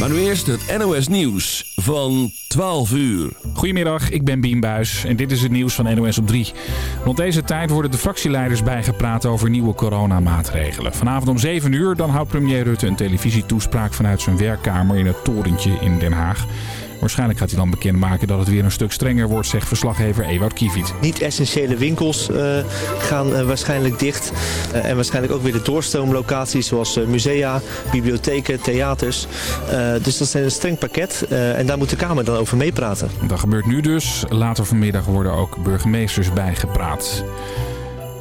Maar nu eerst het NOS Nieuws van 12 uur. Goedemiddag, ik ben Bien Buis en dit is het nieuws van NOS op 3. Rond deze tijd worden de fractieleiders bijgepraat over nieuwe coronamaatregelen. Vanavond om 7 uur dan houdt premier Rutte een televisietoespraak vanuit zijn werkkamer in het torentje in Den Haag. Waarschijnlijk gaat hij dan bekendmaken dat het weer een stuk strenger wordt, zegt verslaggever Ewout Kieviet. Niet-essentiële winkels uh, gaan uh, waarschijnlijk dicht. Uh, en waarschijnlijk ook weer de doorstroomlocaties zoals musea, bibliotheken, theaters. dus dat is een streng pakket en daar moet de Kamer dan over meepraten. Dat gebeurt nu dus. Later vanmiddag worden ook burgemeesters bijgepraat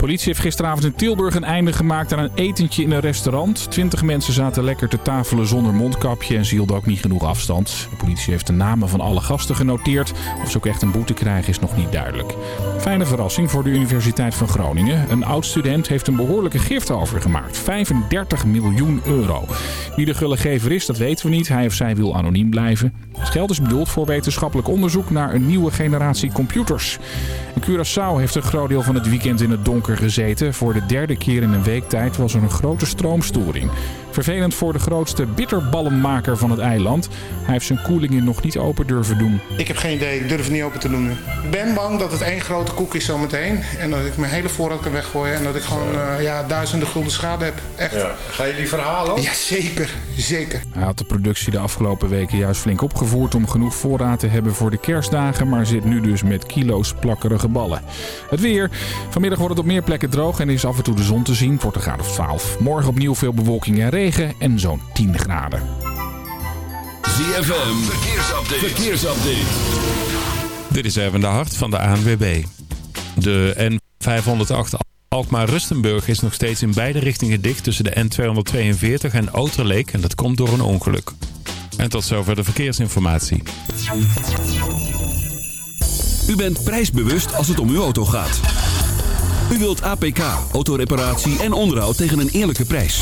politie heeft gisteravond in Tilburg een einde gemaakt aan een etentje in een restaurant. Twintig mensen zaten lekker te tafelen zonder mondkapje en ze hielden ook niet genoeg afstand. De politie heeft de namen van alle gasten genoteerd. Of ze ook echt een boete krijgen is nog niet duidelijk. Fijne verrassing voor de Universiteit van Groningen. Een oud-student heeft een behoorlijke gift overgemaakt. 35 miljoen euro. Wie de gullegever is, dat weten we niet. Hij of zij wil anoniem blijven. Het geld is bedoeld voor wetenschappelijk onderzoek naar een nieuwe generatie computers. Curaçao heeft een groot deel van het weekend in het donker gezeten. Voor de derde keer in een week tijd was er een grote stroomstoring. Vervelend voor de grootste bitterballenmaker van het eiland. Hij heeft zijn koelingen nog niet open durven doen. Ik heb geen idee, ik durf het niet open te doen nu. Ik ben bang dat het één grote koek is zometeen. En dat ik mijn hele voorraad kan weggooien. En dat ik gewoon uh, ja, duizenden gulden schade heb. Echt. Ja. Ga je die verhalen? Ja, zeker. Zeker. Hij had de productie de afgelopen weken juist flink opgevoerd om genoeg voorraad te hebben voor de kerstdagen. Maar zit nu dus met kilo's plakkerige ballen. Het weer. Vanmiddag wordt het op meer plekken droog en is af en toe de zon te zien. Voor een graad of 12. Morgen opnieuw veel bewolking en regen regen en zo'n 10 graden. ZFM, verkeersupdate. verkeersupdate. Dit is even de hart van de ANWB. De N508 Alkmaar-Rustenburg is nog steeds in beide richtingen dicht tussen de N242 en Outerleek. En dat komt door een ongeluk. En tot zover de verkeersinformatie. U bent prijsbewust als het om uw auto gaat. U wilt APK, autoreparatie en onderhoud tegen een eerlijke prijs.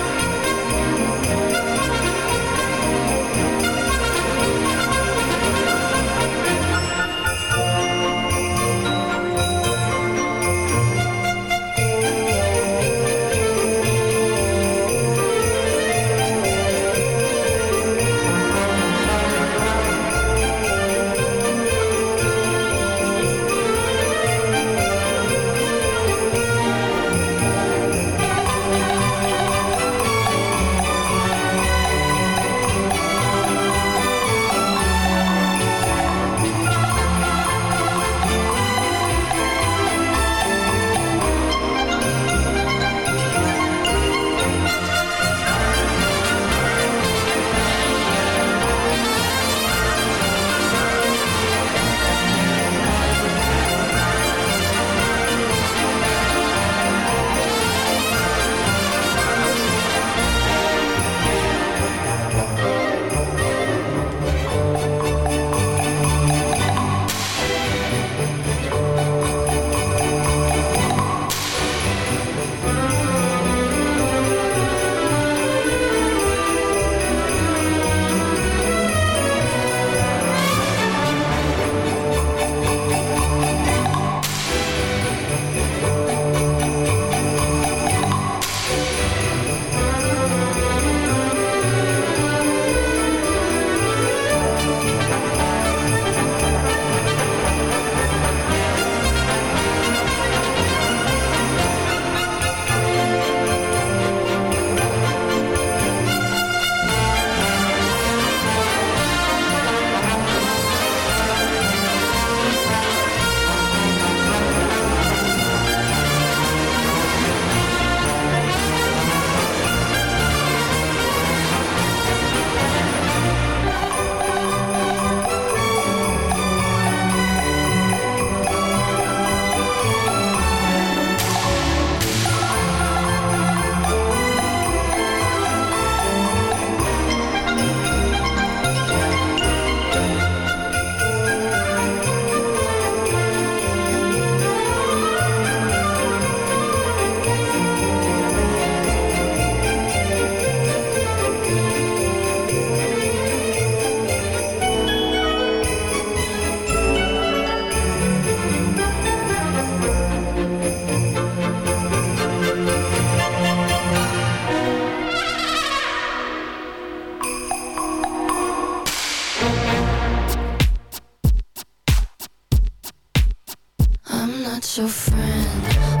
special friend.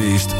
Beast.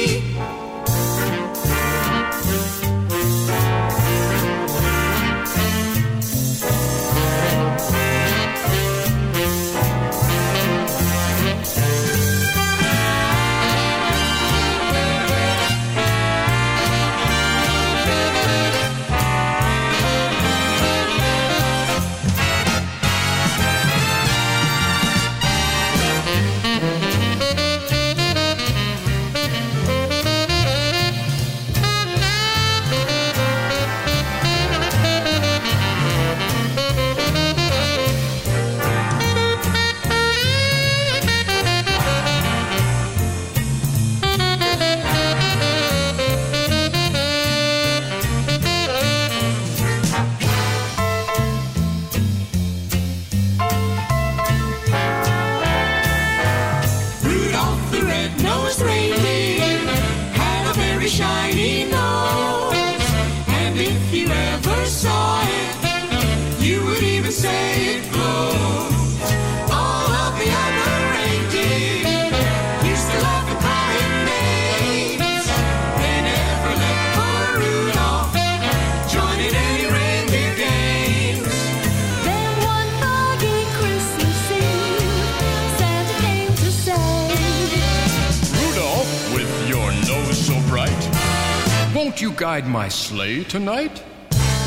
you guide my sleigh tonight?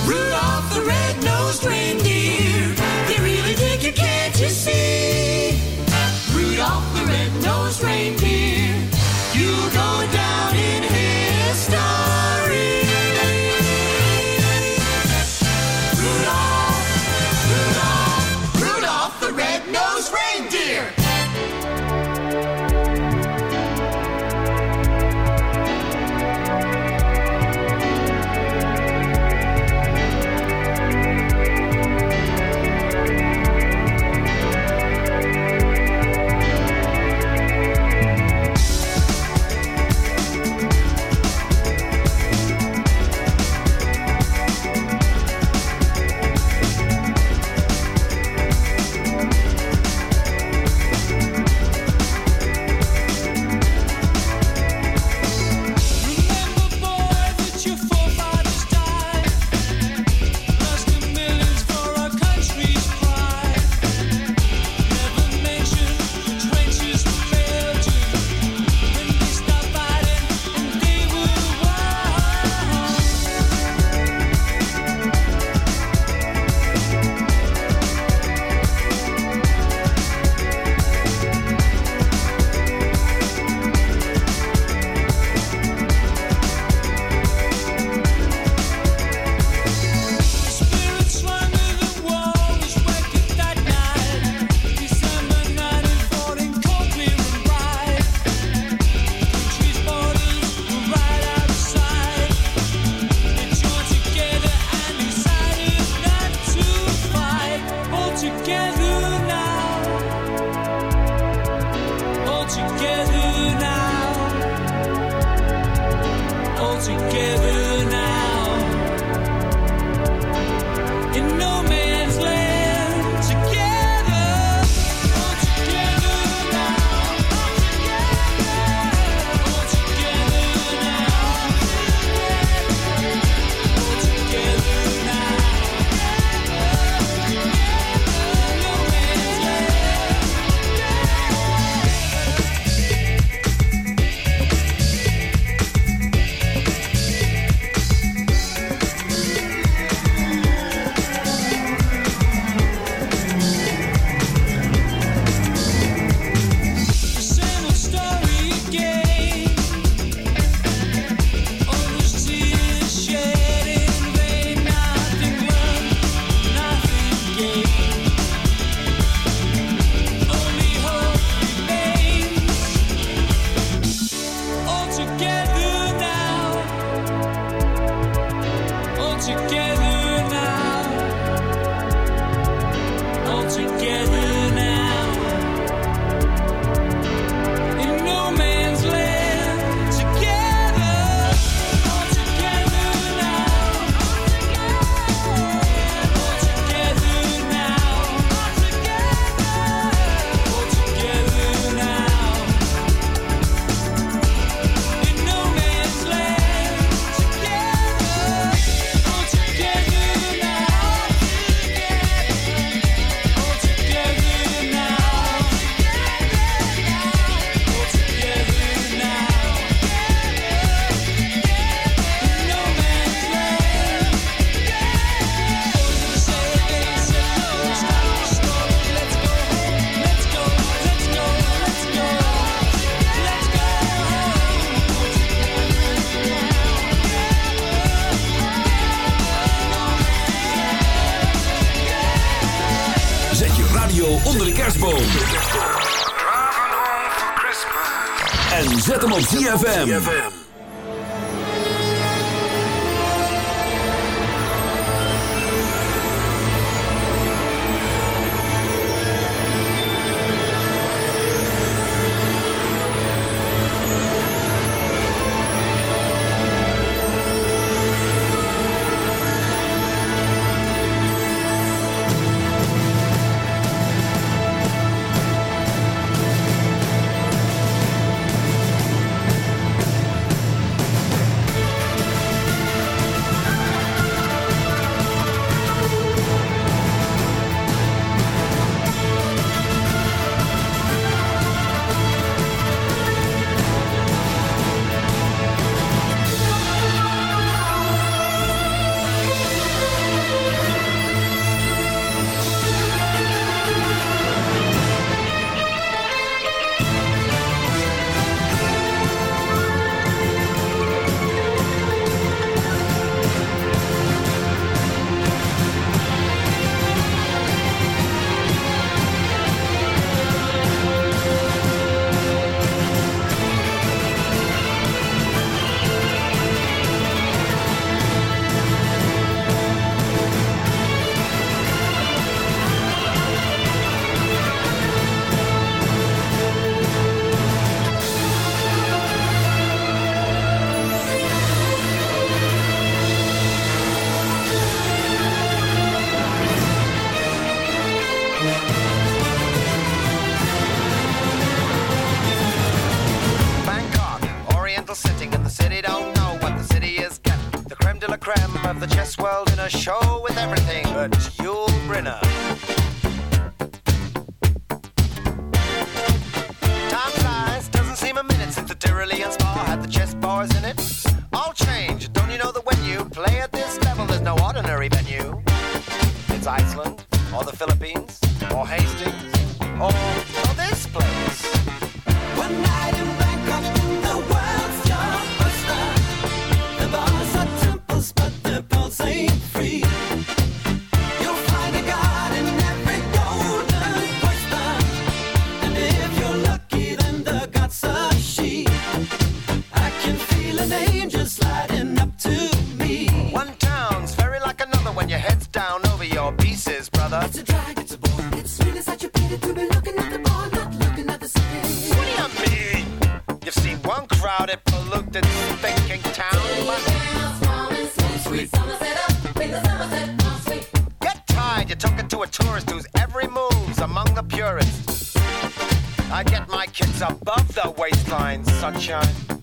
Rudolph the red-nosed reindeer, they really dig you, can't you see? Rudolph the red-nosed reindeer sunshine.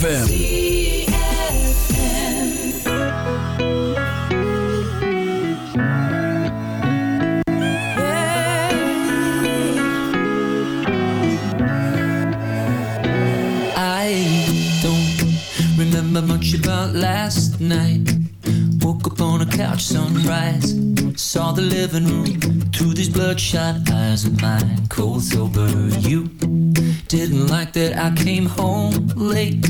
ZFM. remember much about last night. Woke up on a couch, sunrise. Saw the living room through these bloodshot eyes of mine. Cold sober, you didn't like that I came home late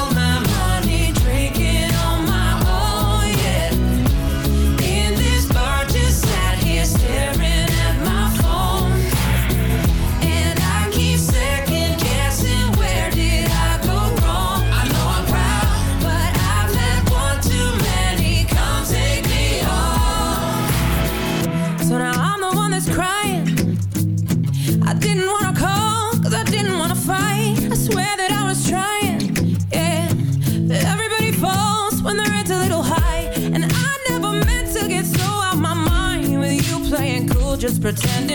pretending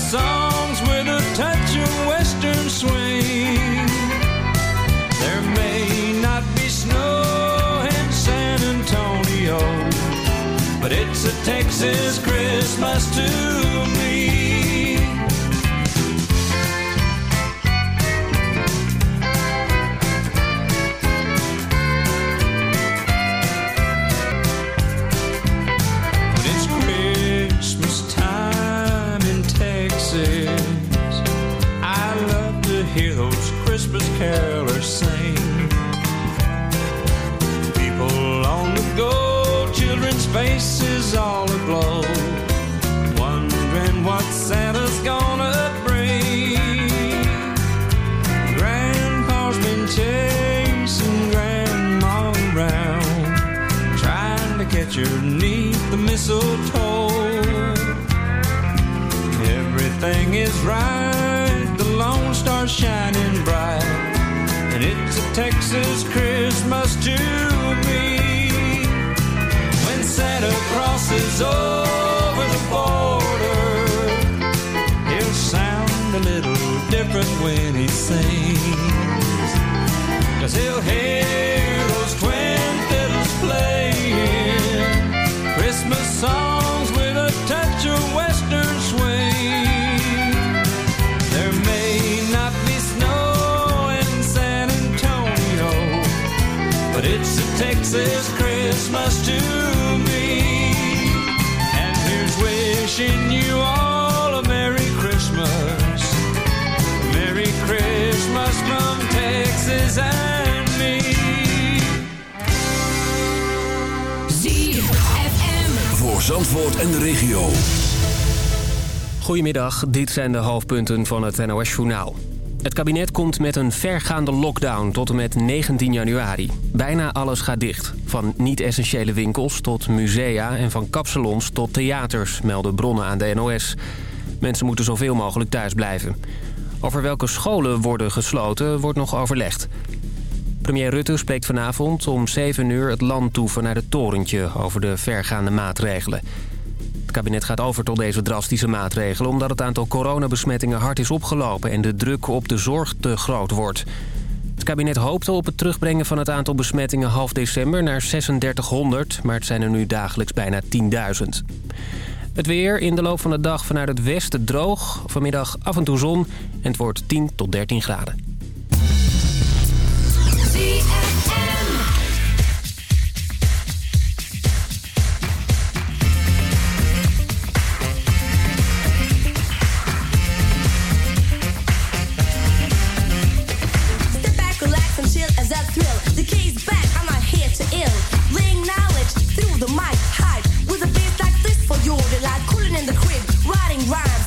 songs with a touch of western swing. There may not be snow in San Antonio, but it's a Texas Christmas too. everything is right. The Lone Star shining bright, and it's a Texas Christmas to me. When Santa crosses over the border, he'll sound a little different when he sings, cause he'll hear Is Christmas to me. And who's wishing you all a Merry Christmas? Merry Christmas from Texas and me. ZFM. Voor Zandvoort en de regio. Goedemiddag, dit zijn de hoofdpunten van het NOS-journaal. Het kabinet komt met een vergaande lockdown tot en met 19 januari. Bijna alles gaat dicht. Van niet-essentiële winkels tot musea en van kapsalons tot theaters, melden bronnen aan de NOS. Mensen moeten zoveel mogelijk thuis blijven. Over welke scholen worden gesloten wordt nog overlegd. Premier Rutte spreekt vanavond om 7 uur het land toe vanuit het torentje over de vergaande maatregelen. Het kabinet gaat over tot deze drastische maatregelen... omdat het aantal coronabesmettingen hard is opgelopen... en de druk op de zorg te groot wordt. Het kabinet hoopte op het terugbrengen van het aantal besmettingen half december naar 3600... maar het zijn er nu dagelijks bijna 10.000. Het weer in de loop van de dag vanuit het westen droog. Vanmiddag af en toe zon en het wordt 10 tot 13 graden. rhyme.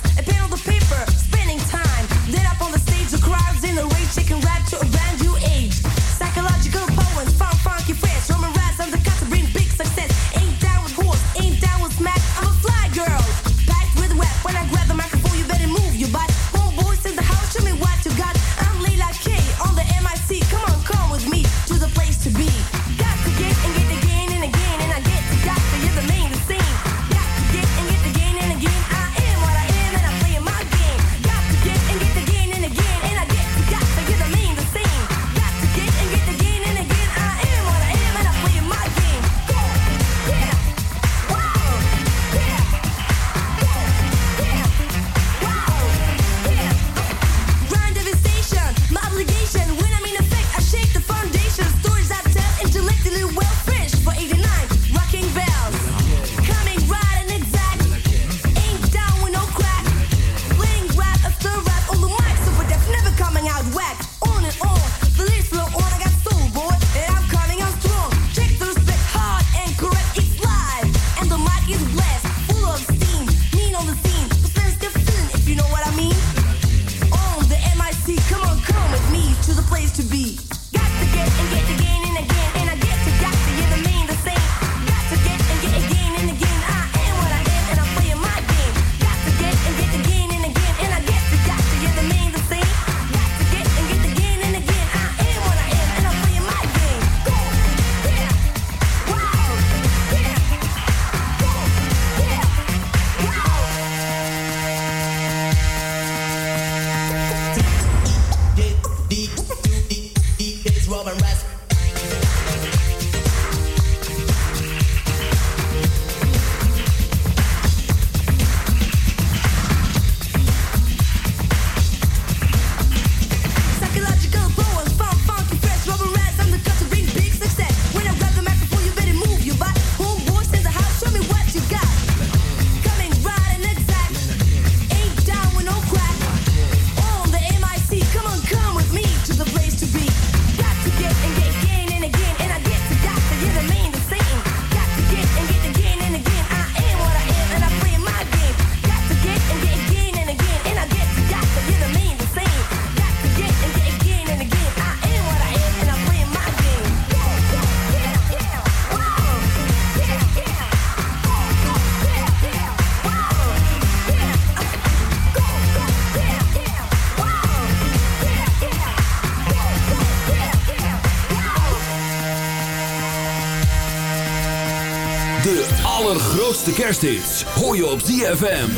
Kersthits hoor je op ZFM.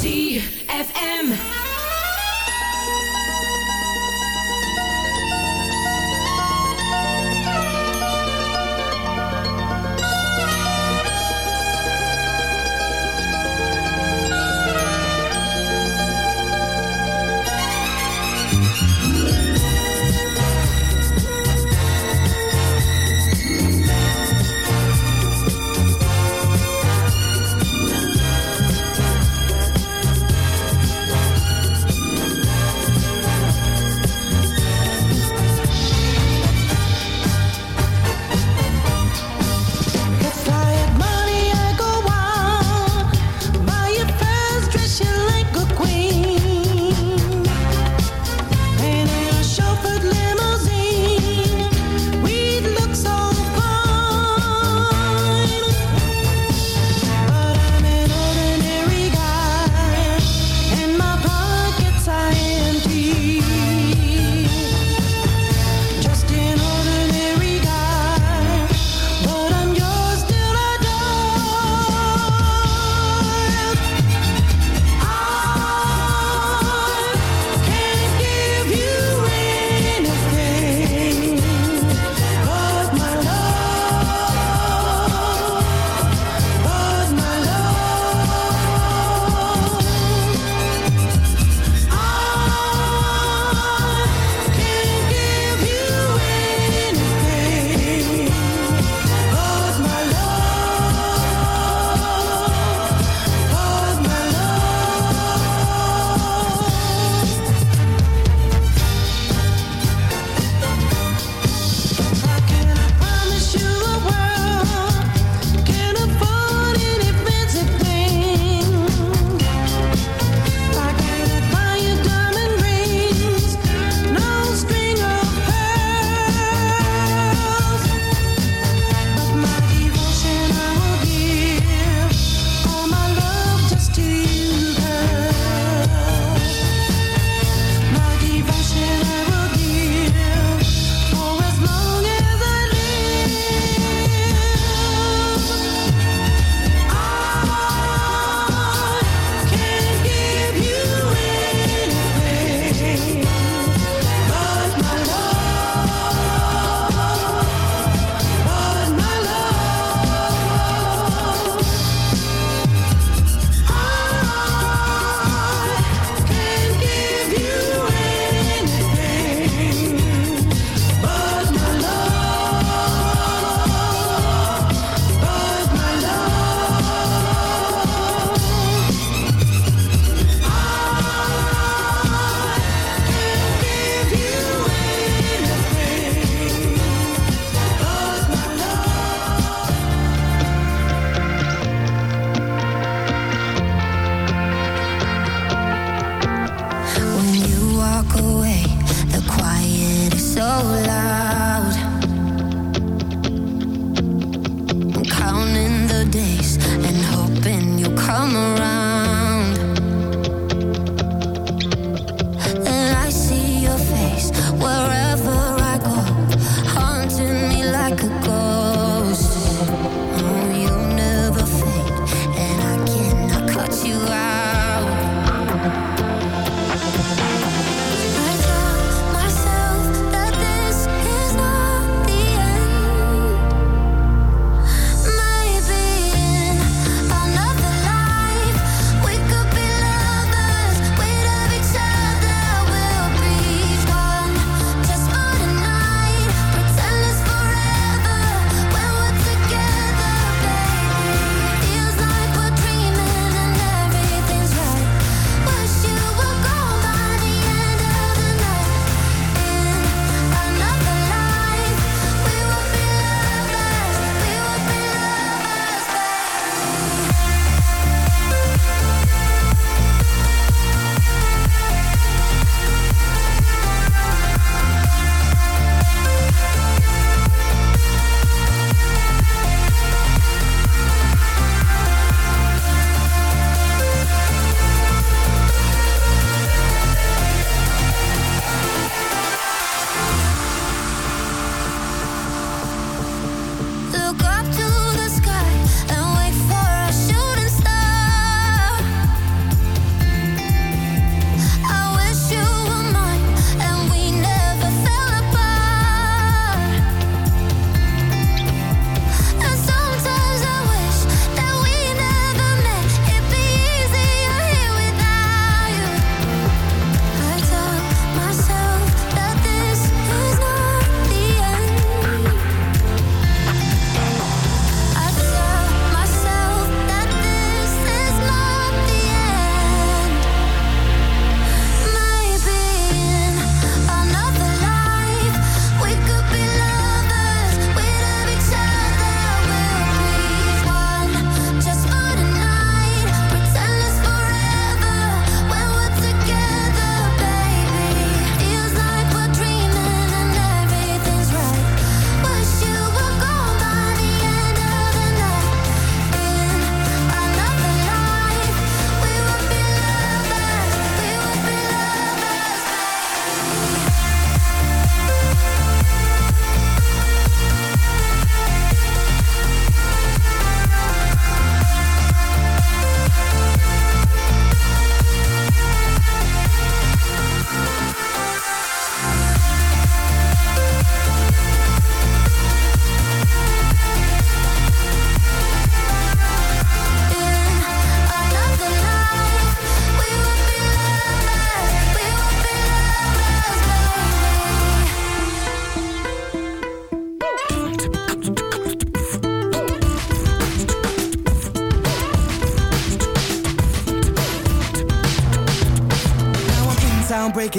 ZFM.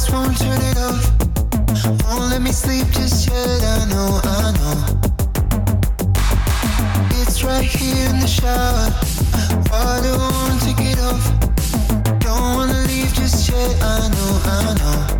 lights won't turn it off. Won't let me sleep just yet. I know, I know. It's right here in the shower. Water won't take it off. Don't wanna leave just yet. I know, I know.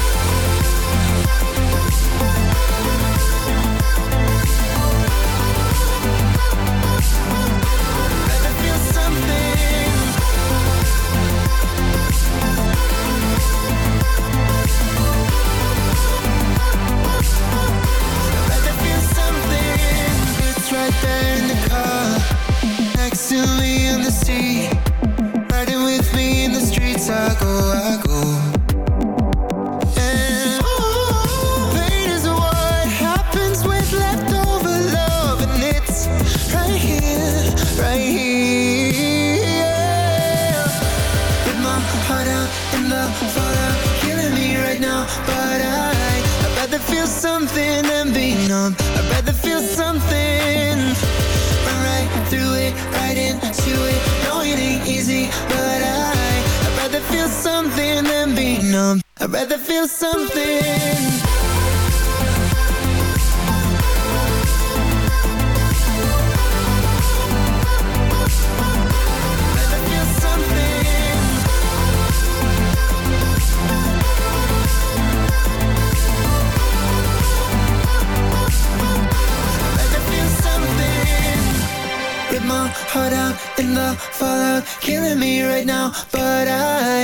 rather feel something.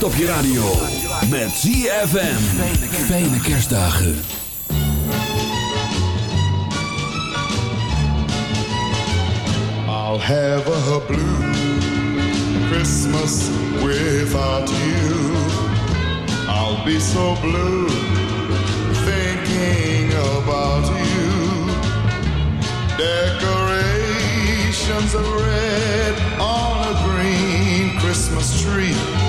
Stop je radio met ZFM. Fijne kerstdagen. I'll have a blue Christmas without you. I'll be so blue thinking about you. Decorations are red on a green Christmas tree.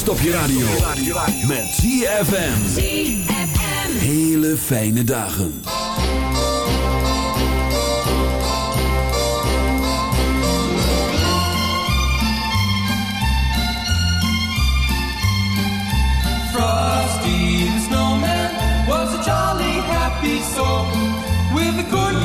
Stop je radio. Met ZFM. Hele fijne dagen. Frosty the Snowman was a jolly happy soul. With a good